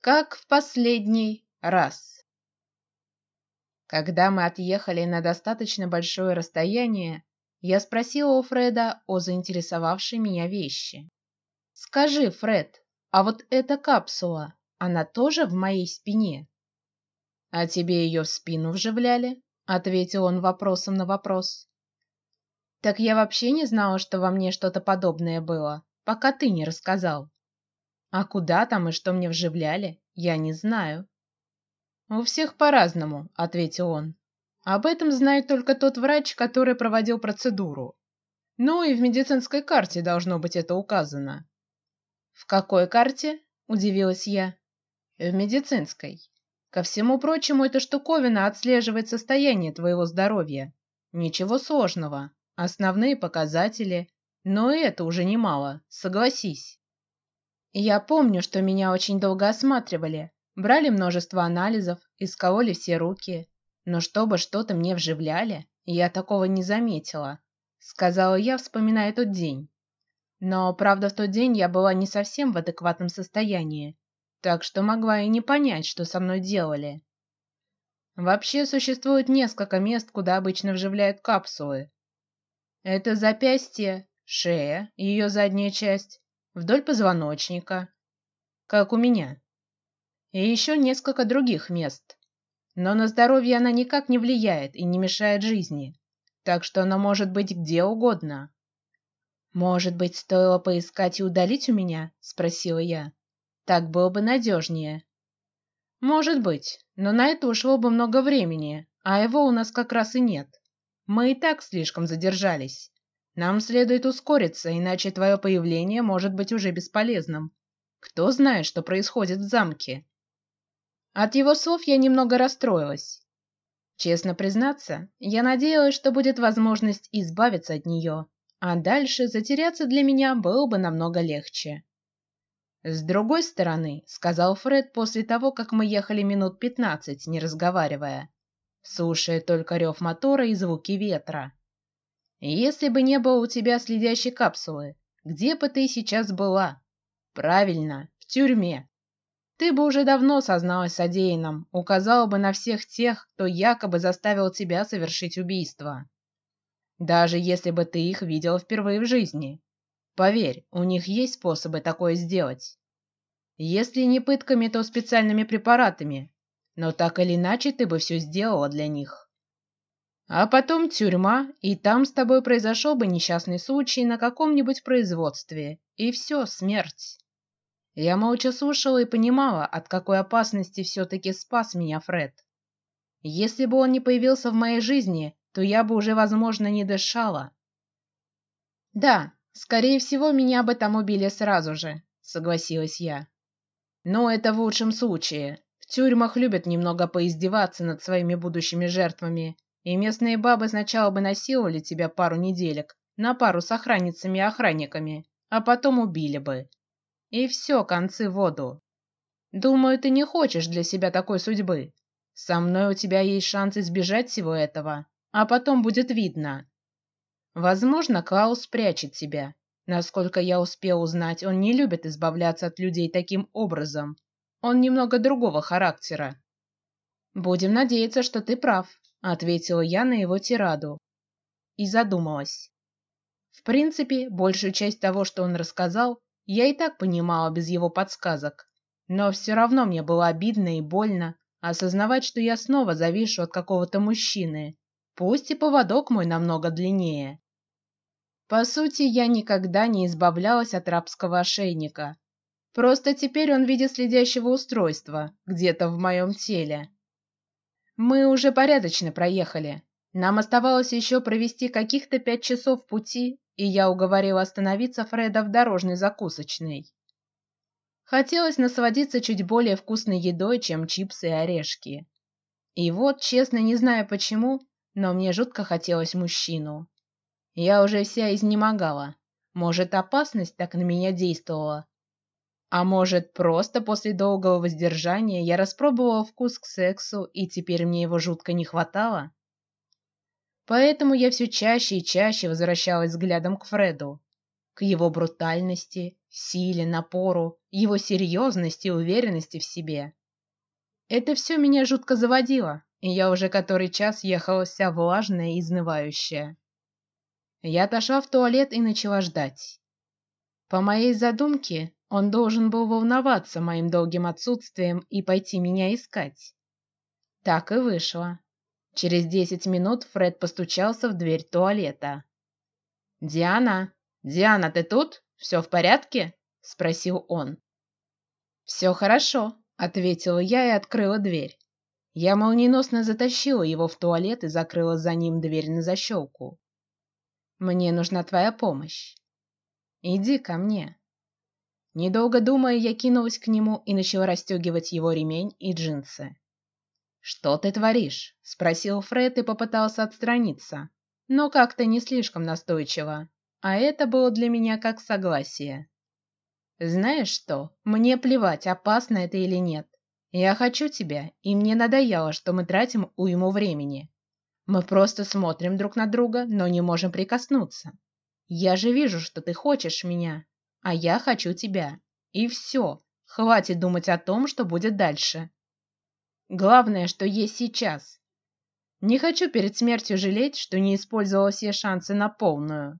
как в последний раз. Когда мы отъехали на достаточно большое расстояние, я спросила у Фреда о заинтересовавшей меня вещи. Скажи, Фред, а вот эта капсула, она тоже в моей спине? А тебе ее в спину вживляли? ответил он вопросом на вопрос. Так я вообще не знала, что во мне что-то подобное было, пока ты не рассказал. А куда там и что мне вживляли, я не знаю. У всех по-разному, ответил он. Об этом знает только тот врач, который проводил процедуру. Ну и в медицинской карте должно быть это указано. В какой карте? Удивилась я. В медицинской. Ко всему прочему, эта штуковина отслеживает состояние твоего здоровья. Ничего сложного, основные показатели, но и это уже немало, согласись. Я помню, что меня очень долго осматривали, брали множество анализов, искололи все руки, но чтобы что-то мне вживляли, я такого не заметила, сказала я, вспоминая тот день. Но правда, в тот день я была не совсем в адекватном состоянии так что могла и не понять, что со мной делали. Вообще существует несколько мест, куда обычно вживляют капсулы. Это запястье, шея, ее задняя часть, вдоль позвоночника, как у меня, и еще несколько других мест. Но на здоровье она никак не влияет и не мешает жизни, так что она может быть где угодно. Может быть, стоило поискать и удалить у меня? – спросила я. Так было бы надежнее. Может быть, но на это ушло бы много времени, а его у нас как раз и нет. Мы и так слишком задержались. Нам следует ускориться, иначе твое появление может быть уже бесполезным. Кто знает, что происходит в замке? От его слов я немного расстроилась. Честно признаться, я надеялась, что будет возможность избавиться от нее, а дальше затеряться для меня было бы намного легче. С другой стороны, сказал Фред после того, как мы ехали минут пятнадцать, не разговаривая, слушая только рев мотора и звуки ветра. Если бы не было у тебя следящей капсулы, где бы ты сейчас была? Правильно, в тюрьме. Ты бы уже давно созналась содеянном, указала бы на всех тех, кто якобы заставил тебя совершить убийство. Даже если бы ты их видела впервые в жизни, Поверь, у них есть способы такое сделать. Если не пытками, то специальными препаратами. Но так или иначе ты бы все сделала для них. А потом тюрьма, и там с тобой произошел бы несчастный случай на каком-нибудь производстве, и все, смерть. Я молча слушала и понимала, от какой опасности все-таки спас меня Фред. Если бы он не появился в моей жизни, то я бы уже, возможно, не дышала. Да, Скорее всего, меня бы там убили сразу же, согласилась я. Но это в лучшем случае. В тюрьмах любят немного поиздеваться над своими будущими жертвами, и местные бабы сначала бы насиловали тебя пару неделек на пару с охранницами и охранниками, а потом убили бы. И все, концы в воду. Думаю, ты не хочешь для себя такой судьбы. Со мной у тебя есть шанс избежать всего этого, а потом будет видно. Возможно, Клаус прячет себя. Насколько я успел узнать, он не любит избавляться от людей таким образом. Он немного другого характера. Будем надеяться, что ты прав, ответила я на его тираду и задумалась. В принципе, большую часть того, что он рассказал, я и так понимала без его подсказок, но все равно мне было обидно и больно осознавать, что я снова завишу от какого-то мужчины, Пусть и поводок мой намного длиннее. По сути, я никогда не избавлялась от рабского ошейника. Просто теперь он в виде следящего устройства где-то в моем теле. Мы уже порядочно проехали. Нам оставалось еще провести каких-то пять часов пути, и я уговорила остановиться Фреда в дорожной закусочной. Хотелось насладиться чуть более вкусной едой, чем чипсы и орешки. И вот, честно, не знаю почему, но мне жутко хотелось мужчину. Я уже вся изнемогала. Может, опасность так на меня действовала, а может, просто после долгого воздержания я распробовала вкус к сексу, и теперь мне его жутко не хватало. Поэтому я все чаще и чаще возвращалась взглядом к Фреду, к его брутальности, силе, напору его серьезность и уверенности в себе. Это все меня жутко заводило, и я уже который час ехала вся влажная и изнывающая. Я отошла в туалет и начала ждать. По моей задумке, он должен был волноваться моим долгим отсутствием и пойти меня искать. Так и вышло. Через десять минут Фред постучался в дверь туалета. Диана, Диана, ты тут? Все в порядке? – спросил он. Все хорошо, ответила я и открыла дверь. Я молниеносно затащила его в туалет и закрыла за ним дверь на защелку. Мне нужна твоя помощь. Иди ко мне. Недолго думая, я кинулась к нему и начала расстегивать его ремень и джинсы. Что ты творишь? – спросил Фред и попытался отстраниться, но как-то не слишком настойчиво. А это было для меня как согласие. Знаешь что? Мне плевать, опасно это или нет. Я хочу тебя, и мне надоело, что мы тратим уйму времени. Мы просто смотрим друг на друга, но не можем прикоснуться. Я же вижу, что ты хочешь меня, а я хочу тебя. И все. Хватит думать о том, что будет дальше. Главное, что есть сейчас. Не хочу перед смертью жалеть, что не использовала все шансы на полную.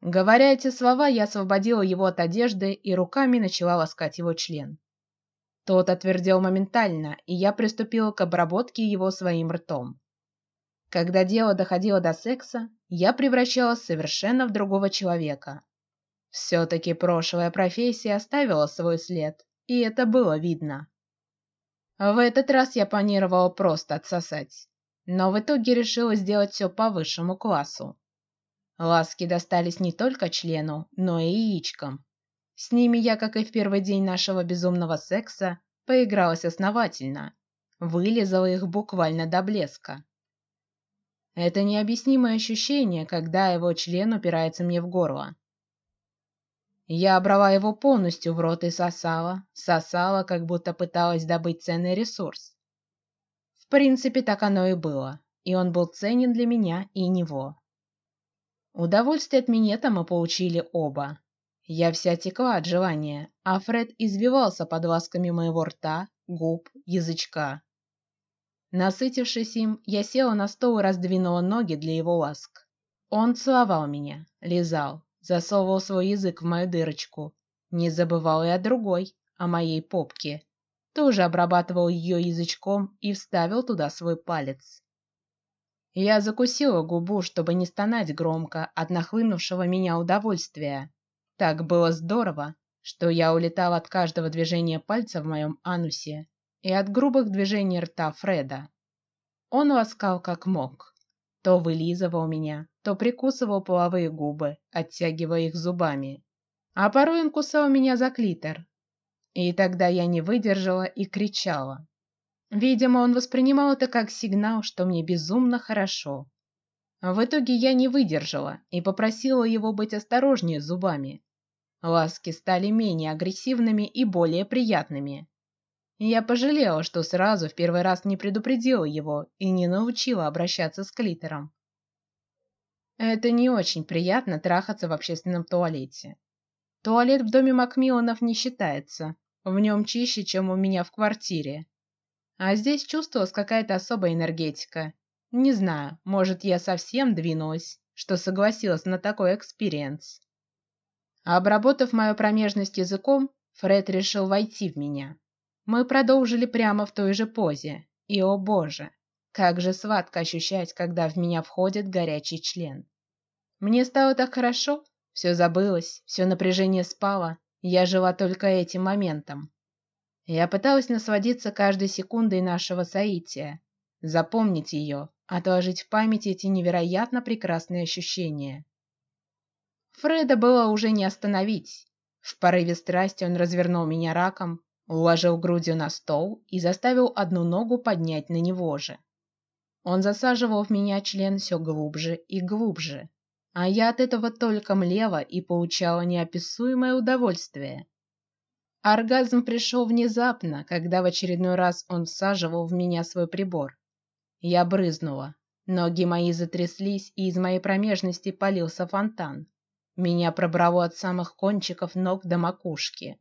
Говоря эти слова, я освободила его от одежды и руками начала ласкать его член. Тот отвердел моментально, и я приступила к обработке его своим ртом. Когда дело доходило до секса, я превращалась совершенно в другого человека. Все-таки прошлая профессия оставила свой след, и это было видно. В этот раз я планировала просто отсосать, но в итоге решила сделать все по высшему классу. Ласки достались не только члену, но и яичкам. С ними я, как и в первый день нашего безумного секса, поигралась основательно, вылизала их буквально до блеска. Это необъяснимое ощущение, когда его член упирается мне в горло. Я обрала его полностью в рот и сосала, сосала, как будто пыталась добыть ценный ресурс. В принципе, так оно и было, и он был ценен для меня и него. Удовольствие от минета мы получили оба. Я вся текла от желания, а Фред извивался под ласками моего рта, губ, язычка. Насытившись им, я села на стол и раздвинула ноги для его ласк. Он целовал меня, лизал, засовывал свой язык в мою дырочку, не забывал и о другой, о моей попке, тоже обрабатывал ее язычком и вставил туда свой палец. Я закусила губу, чтобы не стонать громко от нахлынувшего меня удовольствия. Так было здорово, что я улетала от каждого движения пальца в моем анусе и от грубых движений рта Фреда. Он ласкал как мог, то вылизывал меня, то прикусывал половые губы, оттягивая их зубами, а порой он кусал меня за клитор. И тогда я не выдержала и кричала. Видимо, он воспринимал это как сигнал, что мне безумно хорошо. В итоге я не выдержала и попросила его быть осторожнее с зубами. Ласки стали менее агрессивными и более приятными. Я пожалела, что сразу в первый раз не предупредила его и не научила обращаться с клитором. Это не очень приятно трахаться в общественном туалете. Туалет в доме Макмилланов не считается, в нем чище, чем у меня в квартире. А здесь чувствовалась какая-то особая энергетика. Не знаю, может, я совсем двинулась, что согласилась на такой experience. Обработав мою промежность языком, Фред решил войти в меня. Мы продолжили прямо в той же позе, и о боже, как же сладко ощущать, когда в меня входит горячий член. Мне стало так хорошо, все забылось, все напряжение спало, я жила только этим моментом. Я пыталась насладиться каждой секундой нашего соития, запомнить ее, отложить в памяти эти невероятно прекрасные ощущения. Фреда было уже не остановить. В порыве страсти он развернул меня раком, уложил грудью на стол и заставил одну ногу поднять на него же. Он засаживал в меня член все глубже и глубже, а я от этого только млела и получала неописуемое удовольствие. Оргазм пришел внезапно, когда в очередной раз он всаживал в меня свой прибор. Я брызнула, ноги мои затряслись, и из моей промежности полился фонтан. Меня пробрало от самых кончиков ног до макушки.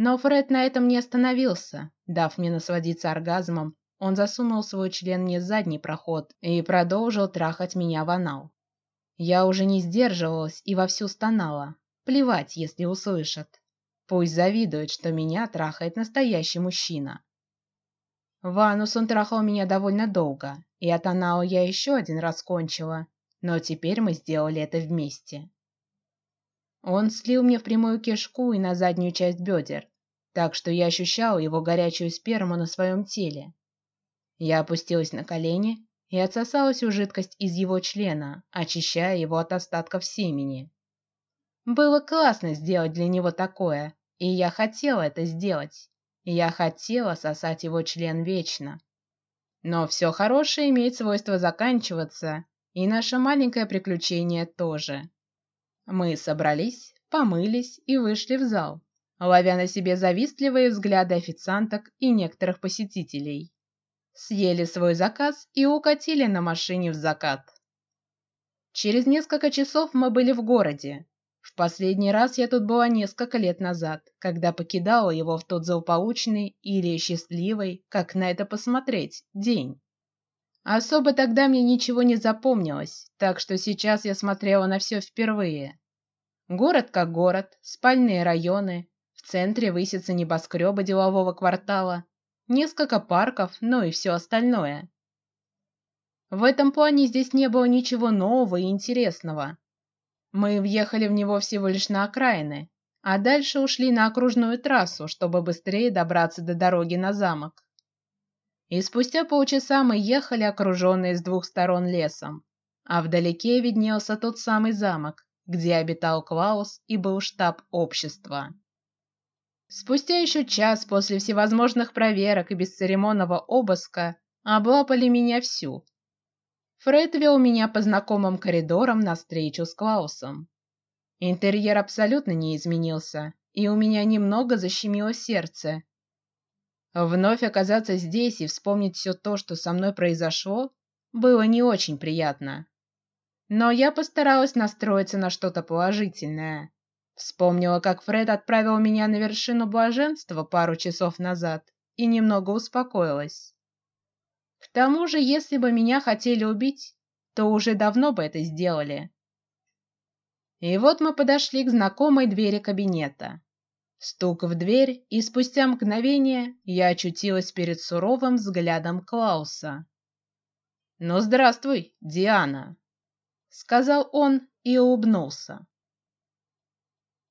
Но Фред на этом не остановился, дав мне насладиться оргазмом. Он засунул свой член мне в задний проход и продолжил трахать меня в анал. Я уже не сдерживалась и вовсю стонала. Плевать, если услышат. Пусть завидуют, что меня трахает настоящий мужчина. В анус он трахал меня довольно долго, и от анала я еще один раз кончила, но теперь мы сделали это вместе. Он слил мне в прямую кишку и на заднюю часть бедер, так что я ощущал его горячую сперму на своем теле. Я опустилась на колени и отсосала всю жидкость из его члена, очищая его от остатков семени. Было классно сделать для него такое, и я хотела это сделать. Я хотела сосать его член вечно. Но все хорошее имеет свойство заканчиваться, и наше маленькое приключение тоже. Мы собрались, помылись и вышли в зал, ловя на себе завистливые взгляды официанток и некоторых посетителей. Съели свой заказ и укатили на машине в закат. Через несколько часов мы были в городе. В последний раз я тут была несколько лет назад, когда покидала его в тот злополучный или счастливый, как на это посмотреть, день. Особо тогда мне ничего не запомнилось, так что сейчас я смотрела на все впервые. Город как город, спальные районы, в центре высятся небоскребы делового квартала, несколько парков, ну и все остальное. В этом плане здесь не было ничего нового и интересного. Мы въехали в него всего лишь на окраины, а дальше ушли на окружную трассу, чтобы быстрее добраться до дороги на замок. И спустя полчаса мы ехали, окруженные с двух сторон лесом, а вдалеке виднелся тот самый замок, где обитал Клаус и был штаб общества. Спустя еще час после всевозможных проверок и бесцеремонного обыска облапали меня всю. Фред вел меня по знакомым коридорам на встречу с Клаусом. Интерьер абсолютно не изменился, и у меня немного защемило сердце, Вновь оказаться здесь и вспомнить все то, что со мной произошло, было не очень приятно. Но я постаралась настроиться на что-то положительное. Вспомнила, как Фред отправил меня на вершину блаженства пару часов назад, и немного успокоилась. К тому же, если бы меня хотели убить, то уже давно бы это сделали. И вот мы подошли к знакомой двери кабинета. Стук в дверь, и спустя мгновение я очутилась перед суровым взглядом Клауса. "Ну здравствуй, Диана", сказал он и улыбнулся.